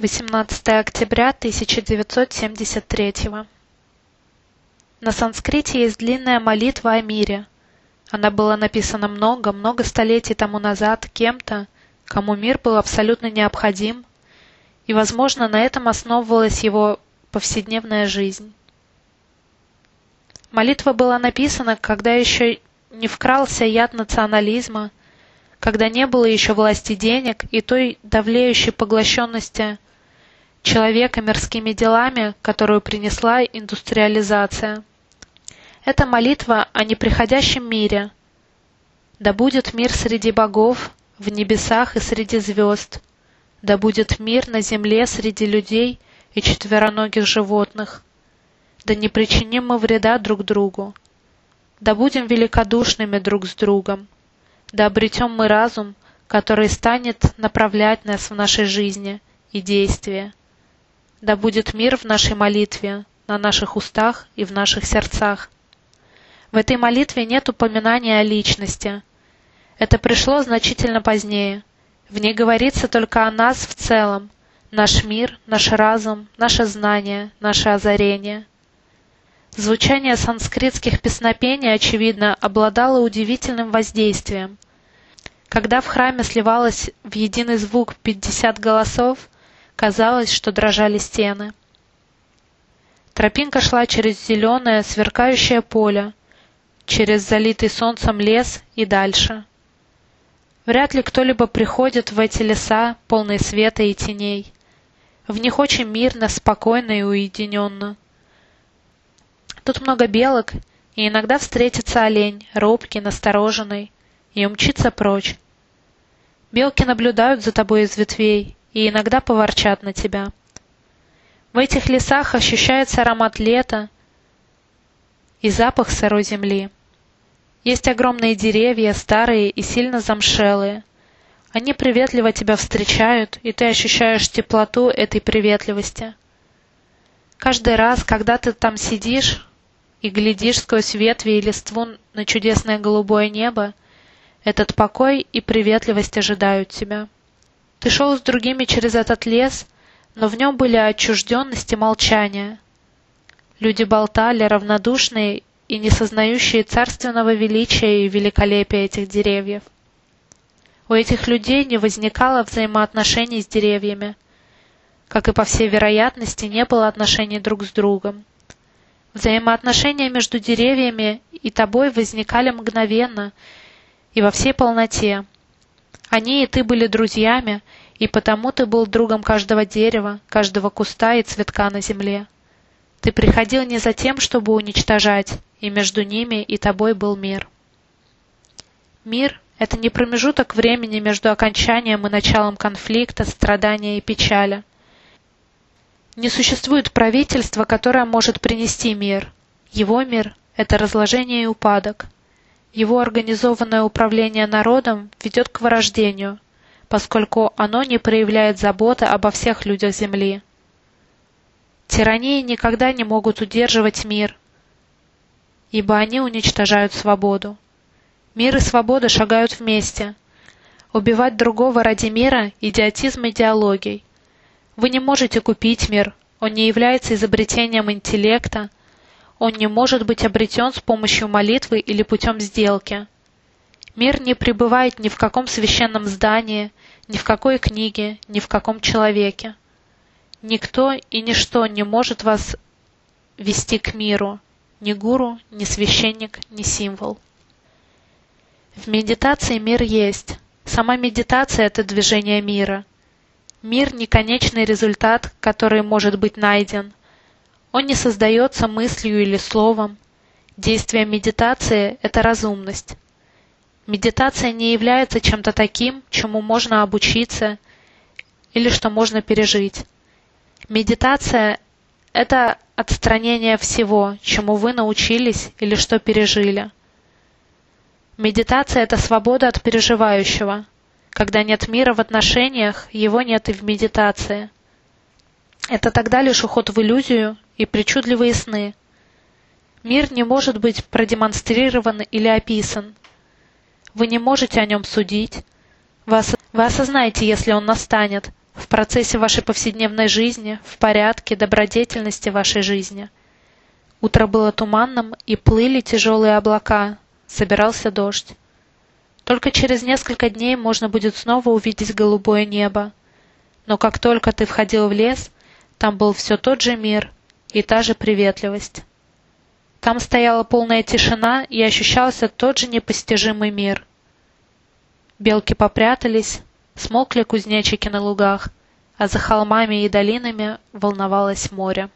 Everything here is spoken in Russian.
18 октября 1973 На санскрите есть длинная молитва о мире. Она была написана много-много столетий тому назад кем-то, кому мир был абсолютно необходим, и, возможно, на этом основывалась его повседневная жизнь. Молитва была написана, когда еще не вкрался яд национализма, когда не было еще власти денег и той давлеющей поглощенности человека мирскими делами, которую принесла индустриализация. Это молитва о неприходящем мире. Да будет мир среди богов, в небесах и среди звезд. Да будет мир на земле среди людей и четвероногих животных. Да не причиним мы вреда друг другу. Да будем великодушными друг с другом. Да обретем мы разум, который станет направлять нас в нашей жизни и действия. Да будет мир в нашей молитве, на наших устах и в наших сердцах. В этой молитве нет упоминания о личности. Это пришло значительно позднее. В ней говорится только о нас в целом, наш мир, наш разум, наше знание, наше озарение. Звучание санскритских песнопений, очевидно, обладало удивительным воздействием. Когда в храме сливалось в единый звук пятьдесят голосов, Казалось, что дрожали стены. Тропинка шла через зеленое, сверкающее поле, через залитый солнцем лес и дальше. Вряд ли кто-либо приходит в эти леса, полные света и теней. В них очень мирно, спокойно и уединенно. Тут много белок, и иногда встретится олень, робкий, настороженный, и умчится прочь. Белки наблюдают за тобой из ветвей, и иногда поворчат на тебя. В этих лесах ощущается аромат лета и запах сырой земли. Есть огромные деревья, старые и сильно замшелые. Они приветливо тебя встречают, и ты ощущаешь теплоту этой приветливости. Каждый раз, когда ты там сидишь и глядишь сквозь ветви и листву на чудесное голубое небо, этот покой и приветливость ожидают тебя. Ты шел с другими через этот лес, но в нем были отчужденность и молчание. Люди болтали, равнодушные и не сознающие царственного величия и великолепия этих деревьев. У этих людей не возникало взаимоотношений с деревьями, как и по всей вероятности не было отношений друг с другом. Взаимоотношения между деревьями и тобой возникали мгновенно и во всей полноте, они и ты были друзьями, и потому ты был другом каждого дерева, каждого куста и цветка на земле. Ты приходил не за тем, чтобы уничтожать, и между ними и тобой был мир. Мир — это не промежуток времени между окончанием и началом конфликта, страдания и печали. Не существует правительства, которое может принести мир. Его мир — это разложение и упадок — его организованное управление народом ведет к вырождению, поскольку оно не проявляет заботы обо всех людях Земли. Тирании никогда не могут удерживать мир, ибо они уничтожают свободу. Мир и свобода шагают вместе. Убивать другого ради мира – идиотизм идеологий. Вы не можете купить мир, он не является изобретением интеллекта, он не может быть обретен с помощью молитвы или путем сделки. Мир не пребывает ни в каком священном здании, ни в какой книге, ни в каком человеке. Никто и ничто не может вас вести к миру, ни гуру, ни священник, ни символ. В медитации мир есть. Сама медитация – это движение мира. Мир – не конечный результат, который может быть найден, он не создается мыслью или словом. Действие медитации – это разумность. Медитация не является чем-то таким, чему можно обучиться или что можно пережить. Медитация – это отстранение всего, чему вы научились или что пережили. Медитация – это свобода от переживающего. Когда нет мира в отношениях, его нет и в медитации. Это тогда лишь уход в иллюзию и причудливые сны. Мир не может быть продемонстрирован или описан. Вы не можете о нем судить. Вы, вы осознаете, если он настанет, в процессе вашей повседневной жизни, в порядке, добродетельности вашей жизни. Утро было туманным, и плыли тяжелые облака, собирался дождь. Только через несколько дней можно будет снова увидеть голубое небо. Но как только ты входил в лес, там был все тот же мир и та же приветливость. Там стояла полная тишина и ощущался тот же непостижимый мир. Белки попрятались, смолкли кузнечики на лугах, а за холмами и долинами волновалось море.